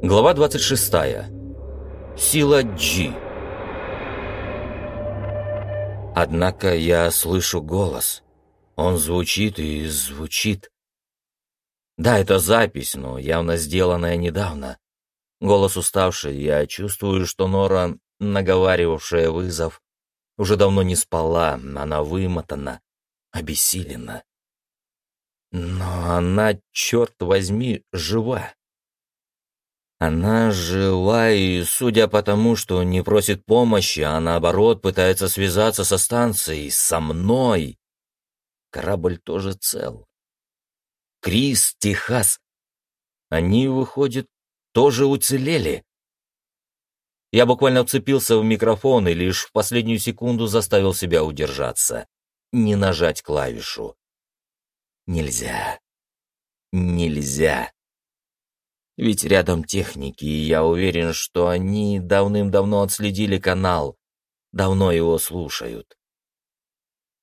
Глава 26. Сила G. Однако я слышу голос. Он звучит и звучит. Да, это запись, но явно сделанная недавно. Голос уставший, я чувствую, что Нора, наговаривавшая вызов, уже давно не спала, она вымотана, обессилена. Но она, черт возьми, жива. Она жива, и, судя по тому, что не просит помощи, а наоборот пытается связаться со станцией, со мной. Корабль тоже цел. Крис, Техас. Они, выходит, тоже уцелели. Я буквально вцепился в микрофон и лишь в последнюю секунду заставил себя удержаться. Не нажать клавишу. Нельзя. Нельзя. Ведь рядом техники, и я уверен, что они давным-давно отследили канал, давно его слушают.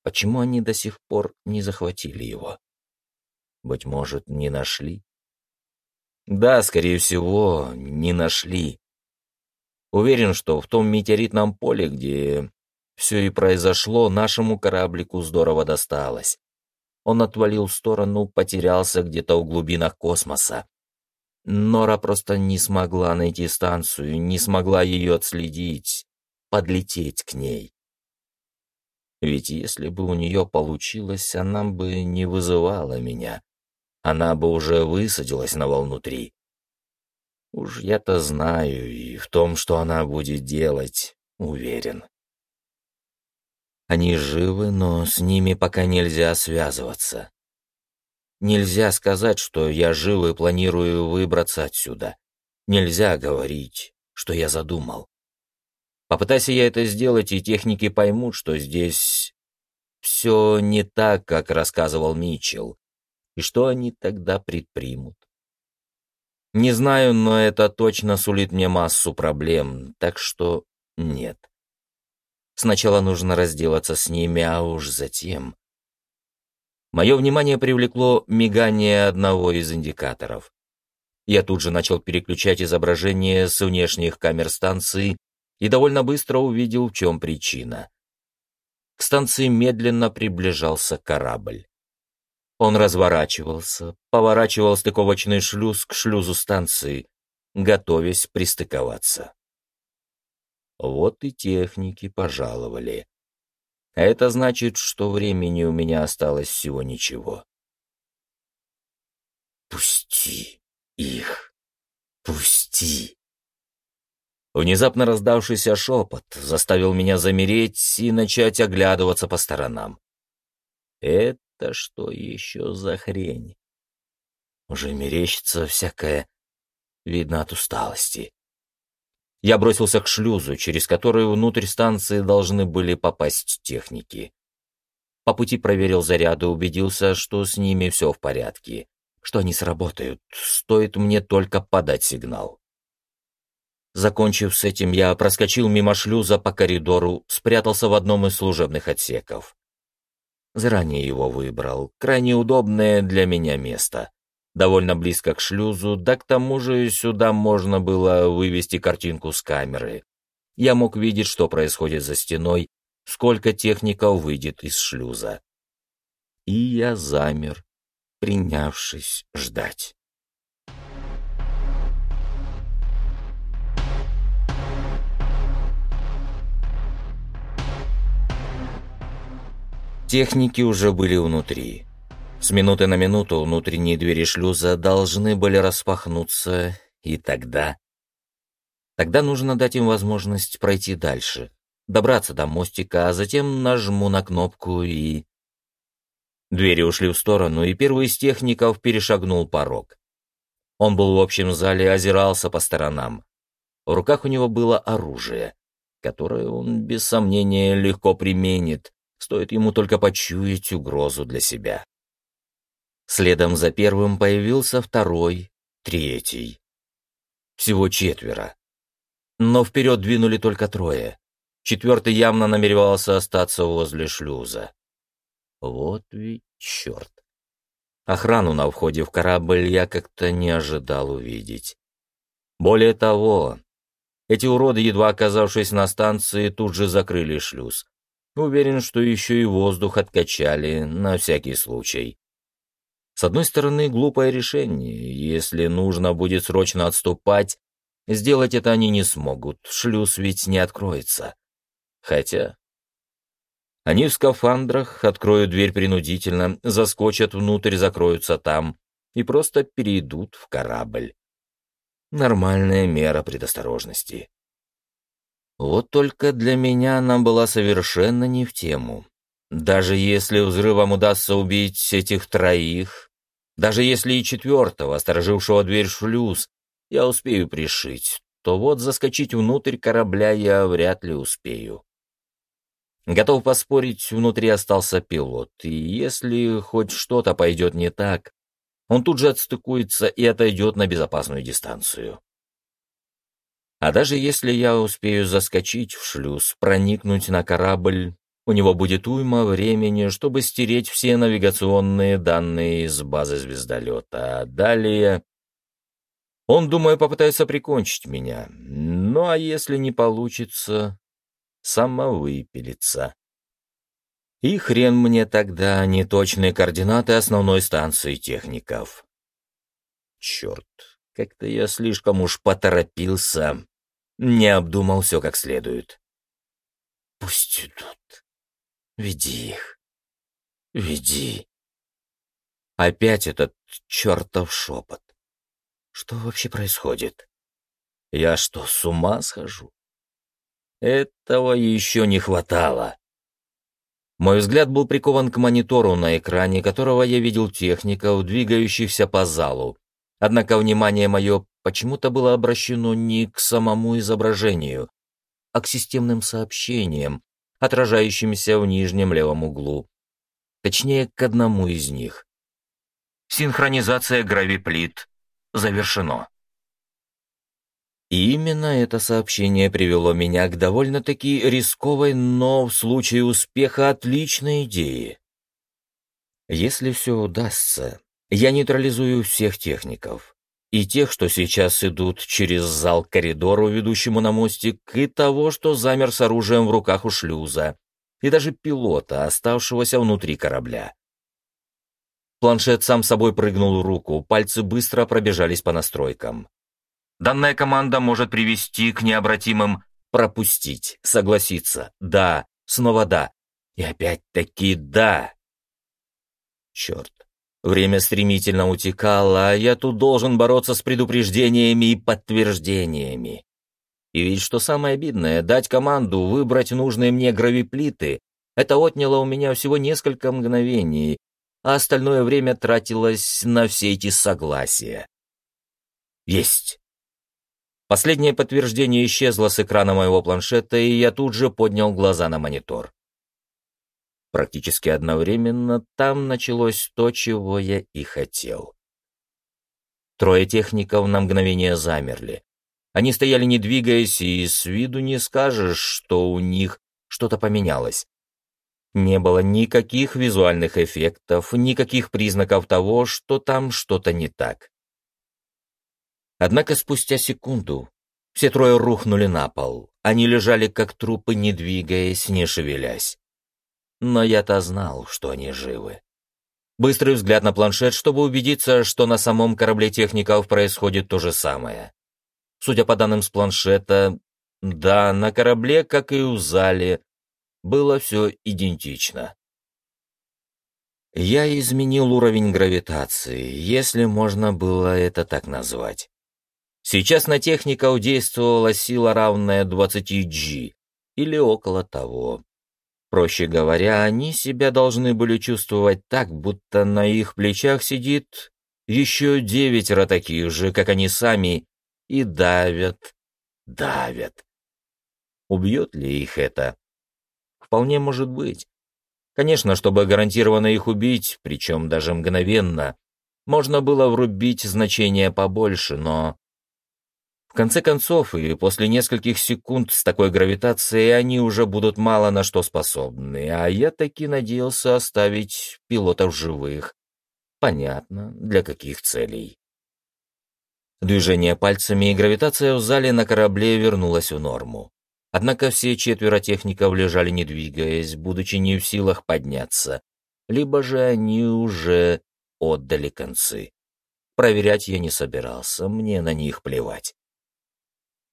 Почему они до сих пор не захватили его? Быть может, не нашли? Да, скорее всего, не нашли. Уверен, что в том метеоритном поле, где все и произошло, нашему кораблику здорово досталось. Он отвалил в сторону, потерялся где-то в глубинах космоса. Нора просто не смогла найти станцию, не смогла ее отследить, подлететь к ней. Ведь если бы у нее получилось, она бы не вызывала меня. Она бы уже высадилась на волну три. Уж я-то знаю, и в том, что она будет делать, уверен. Они живы, но с ними пока нельзя связываться. Нельзя сказать, что я жив и планирую выбраться отсюда. Нельзя говорить, что я задумал. Попытайся я это сделать, и техники поймут, что здесь все не так, как рассказывал Митчелл, и что они тогда предпримут. Не знаю, но это точно сулит мне массу проблем, так что нет. Сначала нужно разделаться с ними, а уж затем Мое внимание привлекло мигание одного из индикаторов. Я тут же начал переключать изображение с внешних камер станции и довольно быстро увидел, в чем причина. К станции медленно приближался корабль. Он разворачивался, поворачивал стыковочный шлюз к шлюзу станции, готовясь пристыковаться. Вот и техники пожаловали. А это значит, что времени у меня осталось всего ничего. «Пусти их! Пусти!» Внезапно раздавшийся шепот заставил меня замереть и начать оглядываться по сторонам. «Это что еще за хрень?» Уже мерещится всякое, видно от усталости. Я бросился к шлюзу, через который внутрь станции должны были попасть техники. По пути проверил заряды, убедился, что с ними все в порядке, что они сработают, стоит мне только подать сигнал. Закончив с этим, я проскочил мимо шлюза по коридору, спрятался в одном из служебных отсеков. Заранее его выбрал, крайне удобное для меня место довольно близко к шлюзу, да к тому же сюда можно было вывести картинку с камеры. Я мог видеть, что происходит за стеной, сколько техников выйдет из шлюза. И я замер, принявшись ждать. Техники уже были внутри. С минуты на минуту внутренние двери шлюза должны были распахнуться, и тогда... Тогда нужно дать им возможность пройти дальше, добраться до мостика, а затем нажму на кнопку и... Двери ушли в сторону, и первый из техников перешагнул порог. Он был в общем зале, озирался по сторонам. В руках у него было оружие, которое он, без сомнения, легко применит, стоит ему только почуять угрозу для себя. Следом за первым появился второй, третий. Всего четверо. Но вперед двинули только трое. Четвертый явно намеревался остаться возле шлюза. Вот ведь черт. Охрану на входе в корабль я как-то не ожидал увидеть. Более того, эти уроды, едва оказавшись на станции, тут же закрыли шлюз. Уверен, что еще и воздух откачали на всякий случай. С одной стороны, глупое решение. Если нужно будет срочно отступать, сделать это они не смогут, шлюз ведь не откроется. Хотя... Они в скафандрах откроют дверь принудительно, заскочат внутрь, закроются там и просто перейдут в корабль. Нормальная мера предосторожности. Вот только для меня она была совершенно не в тему. Даже если взрывом удастся убить этих троих, даже если и четвертого, сторожившего дверь шлюз, я успею пришить, то вот заскочить внутрь корабля я вряд ли успею. Готов поспорить, внутри остался пилот, и если хоть что-то пойдет не так, он тут же отстыкуется и отойдет на безопасную дистанцию. А даже если я успею заскочить в шлюз, проникнуть на корабль, у него будет уйма времени, чтобы стереть все навигационные данные из базы звездолета. А далее... Он, думаю, попытается прикончить меня. Ну а если не получится, самовыпилиться. И хрен мне тогда неточные координаты основной станции техников. Черт, как-то я слишком уж поторопился, не обдумал все как следует. Пусть идут. Веди их. Веди. Опять этот чертов шепот. Что вообще происходит? Я что, с ума схожу? Этого еще не хватало. Мой взгляд был прикован к монитору на экране, которого я видел техников, двигающихся по залу. Однако внимание мое почему-то было обращено не к самому изображению, а к системным сообщениям, отражающимся в нижнем левом углу. Точнее, к одному из них. Синхронизация гравиплит завершено. И именно это сообщение привело меня к довольно-таки рисковой, но в случае успеха отличной идее. Если все удастся, я нейтрализую всех техников. И тех, что сейчас идут через зал к коридору, ведущему на мостик, и того, что замер с оружием в руках у шлюза, и даже пилота, оставшегося внутри корабля. Планшет сам собой прыгнул в руку, пальцы быстро пробежались по настройкам. Данная команда может привести к необратимым пропустить, согласиться, да, снова да, и опять-таки да. Черт, время стремительно утекало, а я тут должен бороться с предупреждениями и подтверждениями. И ведь что самое обидное, дать команду выбрать нужные мне гравиплиты, это отняло у меня всего несколько мгновений, а остальное время тратилось на все эти согласия. Есть. Последнее подтверждение исчезло с экрана моего планшета, и я тут же поднял глаза на монитор. Практически одновременно там началось то, чего я и хотел. Трое техников на мгновение замерли. Они стояли не двигаясь, и с виду не скажешь, что у них что-то поменялось. Не было никаких визуальных эффектов, никаких признаков того, что там что-то не так. Однако спустя секунду все трое рухнули на пол. Они лежали как трупы, не двигаясь, не шевелясь. Но я-то знал, что они живы. Быстрый взгляд на планшет, чтобы убедиться, что на самом корабле техников происходит то же самое. Судя по данным с планшета, да, на корабле, как и у зале, было все идентично. Я изменил уровень гравитации, если можно было это так назвать. Сейчас на техников действовала сила, равная 20G, или около того. Проще говоря, они себя должны были чувствовать так, будто на их плечах сидит еще девятеро таких же, как они сами, и давят, давят. Убьет ли их это? Вполне может быть. Конечно, чтобы гарантированно их убить, причем даже мгновенно, можно было врубить значение побольше, но конце концов, и после нескольких секунд с такой гравитацией они уже будут мало на что способны, а я таки надеялся оставить пилотов живых. Понятно, для каких целей. Движение пальцами и гравитация в зале на корабле вернулась в норму. Однако все четверо техников лежали не двигаясь, будучи не в силах подняться, либо же они уже отдали концы. Проверять я не собирался, мне на них плевать.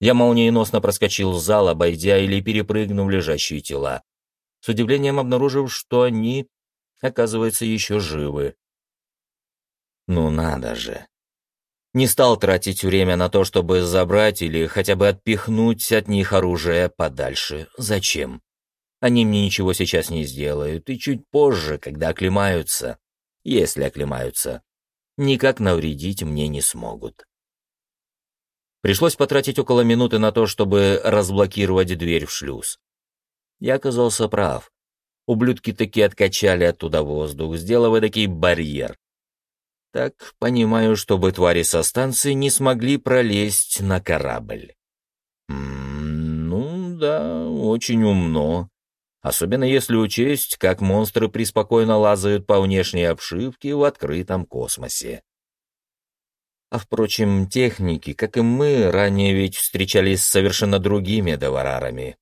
Я молниеносно проскочил в зал, обойдя или перепрыгнув лежащие тела, с удивлением обнаружив, что они, оказывается, еще живы. Ну надо же. Не стал тратить время на то, чтобы забрать или хотя бы отпихнуть от них оружие подальше. Зачем? Они мне ничего сейчас не сделают, и чуть позже, когда оклемаются, если оклемаются, никак навредить мне не смогут. Пришлось потратить около минуты на то, чтобы разблокировать дверь в шлюз. Я оказался прав. Ублюдки таки откачали оттуда воздух, сделав такой барьер. Так понимаю, чтобы твари со станции не смогли пролезть на корабль. Ну да, очень умно. Особенно если учесть, как монстры преспокойно лазают по внешней обшивке в открытом космосе. А впрочем, техники, как и мы, ранее ведь встречались с совершенно другими доварарами.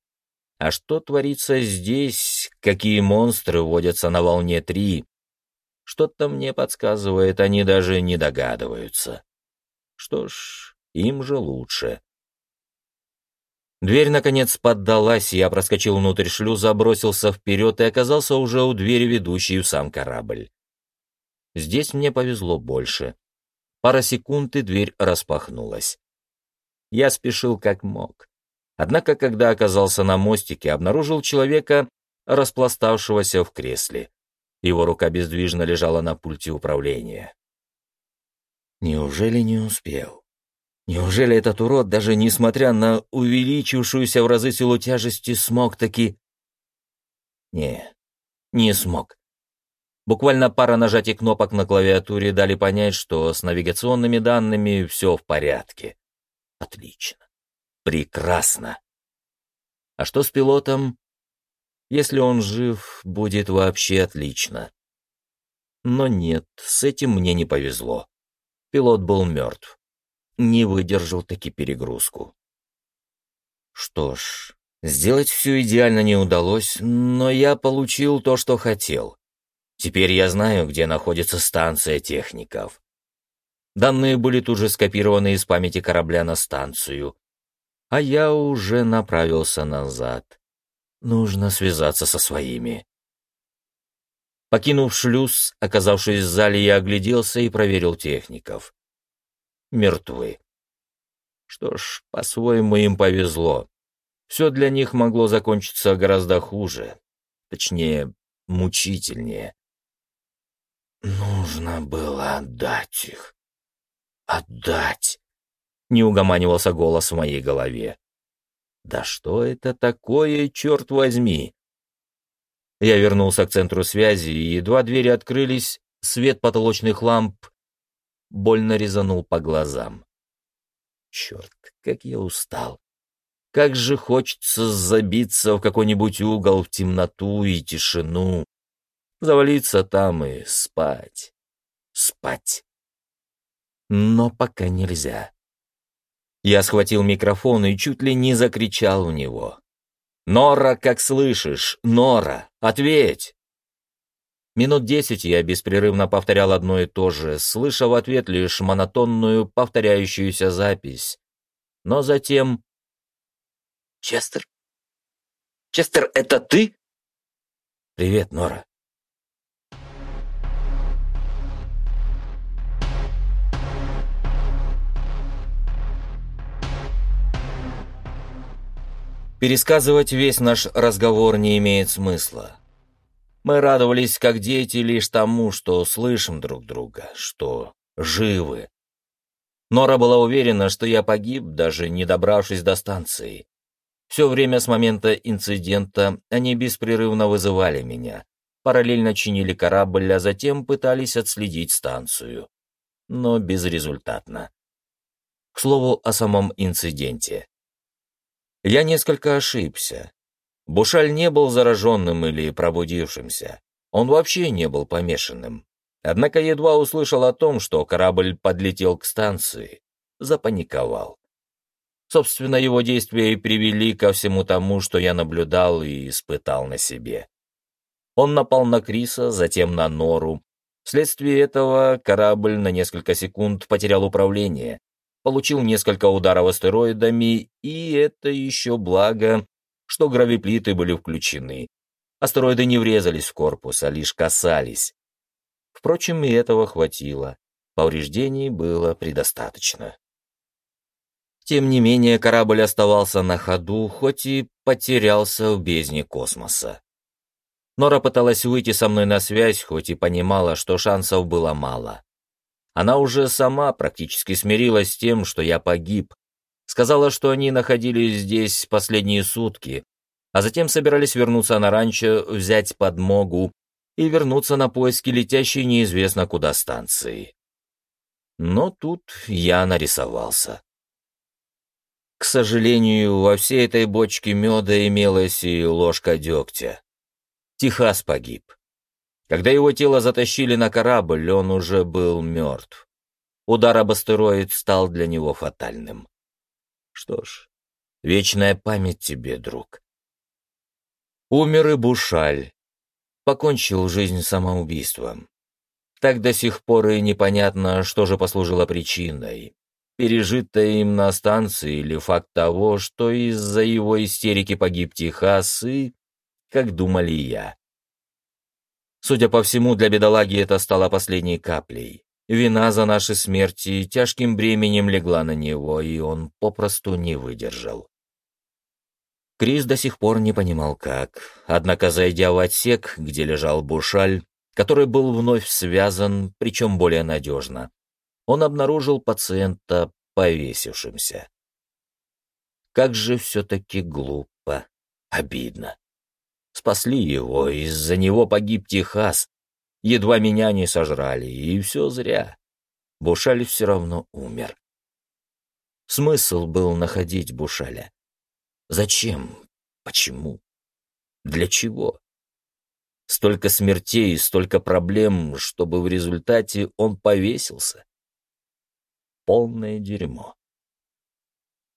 А что творится здесь, какие монстры водятся на волне 3, что-то мне подсказывает, они даже не догадываются. Что ж, им же лучше. Дверь, наконец, поддалась, я проскочил внутрь шлюза, бросился вперед и оказался уже у двери, ведущей в сам корабль. Здесь мне повезло больше. Пара секунд, и дверь распахнулась. Я спешил как мог. Однако, когда оказался на мостике, обнаружил человека, распластавшегося в кресле. Его рука бездвижно лежала на пульте управления. Неужели не успел? Неужели этот урод, даже несмотря на увеличившуюся в разы силу тяжести, смог таки... Не, не смог. Буквально пара нажатий кнопок на клавиатуре дали понять, что с навигационными данными все в порядке. Отлично. Прекрасно. А что с пилотом? Если он жив, будет вообще отлично. Но нет, с этим мне не повезло. Пилот был мертв. Не выдержал таки перегрузку. Что ж, сделать все идеально не удалось, но я получил то, что хотел. Теперь я знаю, где находится станция техников. Данные были тут же скопированы из памяти корабля на станцию, а я уже направился назад. Нужно связаться со своими. Покинув шлюз, оказавшись в зале, я огляделся и проверил техников. Мертвы. Что ж, по-своему им повезло. Все для них могло закончиться гораздо хуже. Точнее, мучительнее. Нужно было отдать их. Отдать. Не угоманивался голос в моей голове. Да что это такое, черт возьми? Я вернулся к центру связи, и едва двери открылись, свет потолочных ламп больно резанул по глазам. Черт, как я устал. Как же хочется забиться в какой-нибудь угол в темноту и тишину, завалиться там и спать. Спать. Но пока нельзя. Я схватил микрофон и чуть ли не закричал в него. «Нора, как слышишь? Нора, ответь!» Минут десять я беспрерывно повторял одно и то же, слыша в ответ лишь монотонную повторяющуюся запись. Но затем... «Честер? Честер, это ты?» «Привет, Нора. Пересказывать весь наш разговор не имеет смысла. Мы радовались, как дети, лишь тому, что слышим друг друга, что живы. Нора была уверена, что я погиб, даже не добравшись до станции. Все время с момента инцидента они беспрерывно вызывали меня, параллельно чинили корабль, а затем пытались отследить станцию. Но безрезультатно. К слову о самом инциденте. Я несколько ошибся. Бушаль не был зараженным или пробудившимся. Он вообще не был помешанным. Однако едва услышал о том, что корабль подлетел к станции. запаниковал. Собственно, его действия и привели ко всему тому, что я наблюдал и испытал на себе. Он напал на Криса, затем на Нору. Вследствие этого корабль на несколько секунд потерял управление, получил несколько ударов астероидами, и это еще благо, что гравиплиты были включены. Астероиды не врезались в корпус, а лишь касались. Впрочем, и этого хватило. Повреждений было предостаточно. Тем не менее, корабль оставался на ходу, хоть и потерялся в бездне космоса. Нора пыталась выйти со мной на связь, хоть и понимала, что шансов было мало. Она уже сама практически смирилась с тем, что я погиб. Сказала, что они находились здесь последние сутки, а затем собирались вернуться на ранчо, взять подмогу и вернуться на поиски летящей неизвестно куда станции. Но тут я нарисовался. К сожалению, во всей этой бочке меда имелась и ложка дегтя. Техас погиб. Когда его тело затащили на корабль, он уже был мертв. Удар об астероид стал для него фатальным. Что ж, вечная память тебе, друг. Умер и Бушаль. Покончил жизнь самоубийством. Так до сих пор и непонятно, что же послужило причиной пережитое им на станции или факт того, что из-за его истерики погиб Техас и, как думали я. Судя по всему, для бедолаги это стало последней каплей. Вина за наши смерти тяжким бременем легла на него, и он попросту не выдержал. Крис до сих пор не понимал как, однако, зайдя в отсек, где лежал Бушаль, который был вновь связан, причем более надежно, он обнаружил пациента повесившимся. Как же все-таки глупо, обидно. Спасли его, из-за него погиб Техас. Едва меня не сожрали, и все зря. Бушаль все равно умер. Смысл был находить Бушаля. Зачем? Почему? Для чего? Столько смертей, столько проблем, чтобы в результате он повесился полное дерьмо.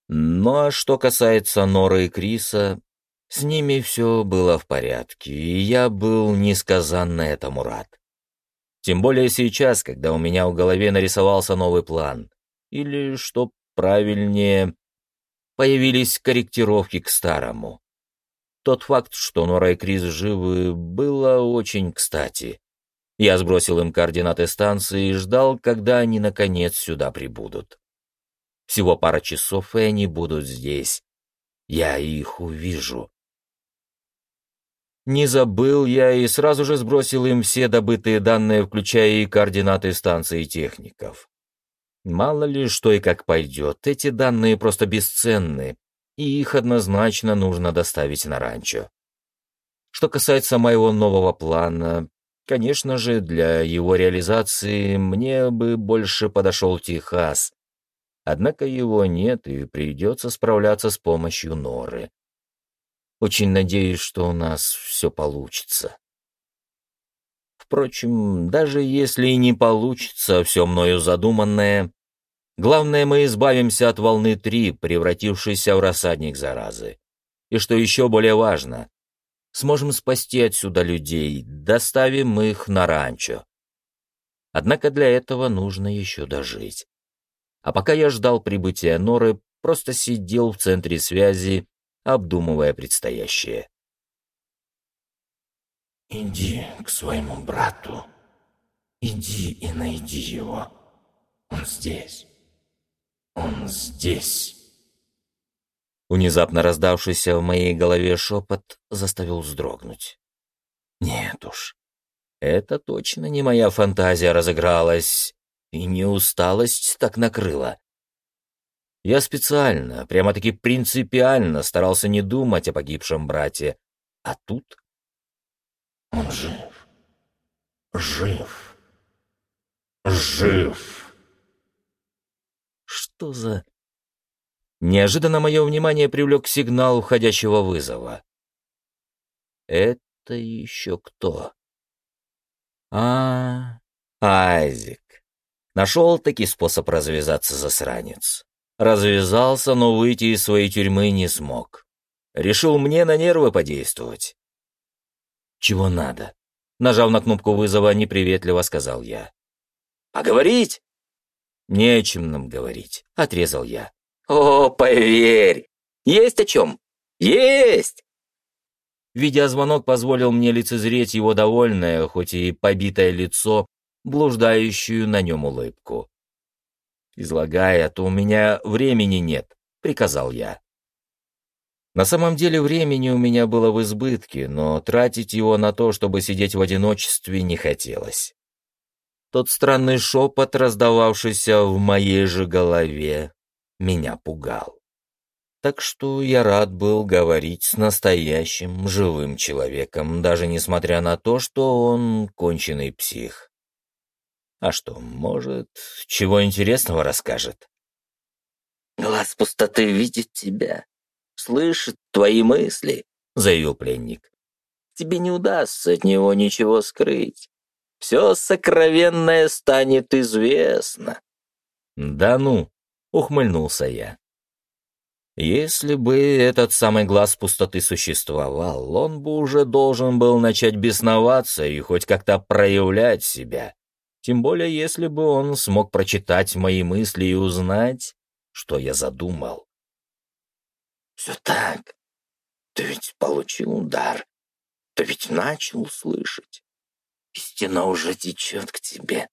Ну а что касается Норы и Криса, с ними все было в порядке, и я был несказанно этому рад. Тем более сейчас, когда у меня в голове нарисовался новый план. Или, что правильнее, появились корректировки к старому. Тот факт, что Нора и Крис живы, было очень кстати. Я сбросил им координаты станции и ждал, когда они наконец сюда прибудут. Всего пара часов, и они будут здесь. Я их увижу. Не забыл я и сразу же сбросил им все добытые данные, включая и координаты станции техников. Мало ли, что и как пойдет, эти данные просто бесценны, и их однозначно нужно доставить на ранчо. Что касается моего нового плана, Конечно же, для его реализации мне бы больше подошел Техас. Однако его нет, и придется справляться с помощью Норы. Очень надеюсь, что у нас все получится. Впрочем, даже если и не получится все мною задуманное, главное, мы избавимся от волны 3, превратившейся в рассадник заразы. И что еще более важно, сможем спасти отсюда людей, доставим их на ранчо. Однако для этого нужно еще дожить. А пока я ждал прибытия Норы, просто сидел в центре связи, обдумывая предстоящее. «Иди к своему брату. Иди и найди его. Он здесь. Он здесь». Внезапно раздавшийся в моей голове шепот заставил вздрогнуть. Нет уж, это точно не моя фантазия разыгралась, и не усталость так накрыла. Я специально, прямо-таки принципиально старался не думать о погибшем брате, а тут... Он жив. Жив. Жив. Что за... Неожиданно мое внимание привлек сигнал входящего вызова. «Это еще кто?» «А, Айзек. Нашел таки способ развязаться засранец. Развязался, но выйти из своей тюрьмы не смог. Решил мне на нервы подействовать. «Чего надо?» Нажав на кнопку вызова, неприветливо сказал я. «Поговорить?» «Не о чем нам говорить», — отрезал я. «О, поверь! Есть о чем! Есть!» Видеозвонок позволил мне лицезреть его довольное, хоть и побитое лицо, блуждающую на нем улыбку. «Излагай, а то у меня времени нет», — приказал я. На самом деле времени у меня было в избытке, но тратить его на то, чтобы сидеть в одиночестве, не хотелось. Тот странный шепот, раздававшийся в моей же голове, меня пугал. Так что я рад был говорить с настоящим, живым человеком, даже несмотря на то, что он конченый псих. А что, может, чего интересного расскажет? «Глаз пустоты видит тебя, слышит твои мысли», — заявил пленник. «Тебе не удастся от него ничего скрыть. Все сокровенное станет известно». «Да ну», — ухмыльнулся я. Если бы этот самый глаз пустоты существовал, он бы уже должен был начать бесноваться и хоть как-то проявлять себя. Тем более, если бы он смог прочитать мои мысли и узнать, что я задумал. Все так. Ты ведь получил удар. Ты ведь начал слышать. Истина уже течет к тебе.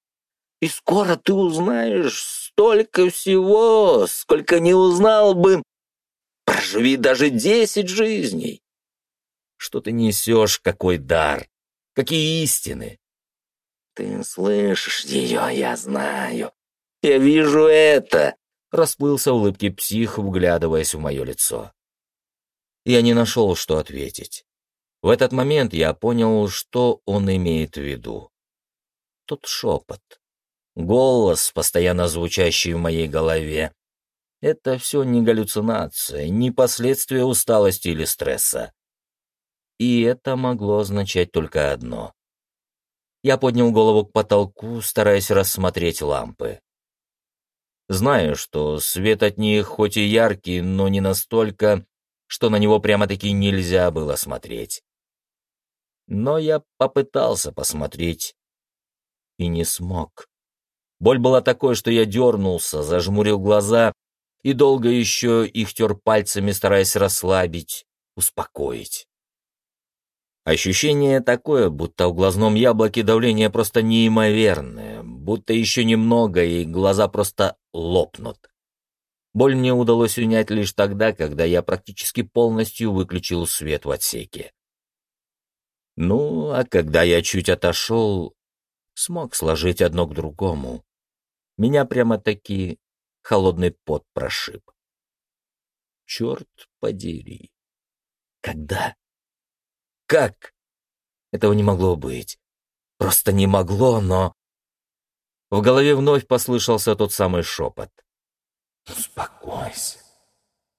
И скоро ты узнаешь столько всего, сколько не узнал бы. Проживи даже десять жизней. Что ты несешь, какой дар? Какие истины? Ты слышишь ее, я знаю. Я вижу это. Расплылся улыбки псих, вглядываясь в мое лицо. Я не нашел, что ответить. В этот момент я понял, что он имеет в виду. Тот шепот, голос, постоянно звучащий в моей голове, это все не галлюцинация, не последствия усталости или стресса. И это могло означать только одно. Я поднял голову к потолку, стараясь рассмотреть лампы. Знаю, что свет от них хоть и яркий, но не настолько, что на него прямо-таки нельзя было смотреть. Но я попытался посмотреть и не смог. Боль была такой, что я дернулся, зажмурил глаза и долго еще их тер пальцами, стараясь расслабить, успокоить. Ощущение такое, будто в глазном яблоке давление просто неимоверное, будто еще немного, и глаза просто лопнут. Боль мне удалось унять лишь тогда, когда я практически полностью выключил свет в отсеке. Ну, а когда я чуть отошел, смог сложить одно к другому. Меня прямо-таки холодный пот прошиб. Черт подери. Когда? Как? Этого не могло быть. Просто не могло, но... В голове вновь послышался тот самый шепот. «Успокойся.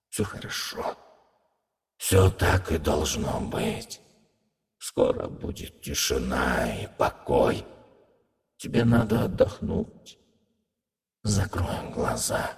Все хорошо. Все так и должно быть. Скоро будет тишина и покой. Тебе надо отдохнуть. Закроем глаза.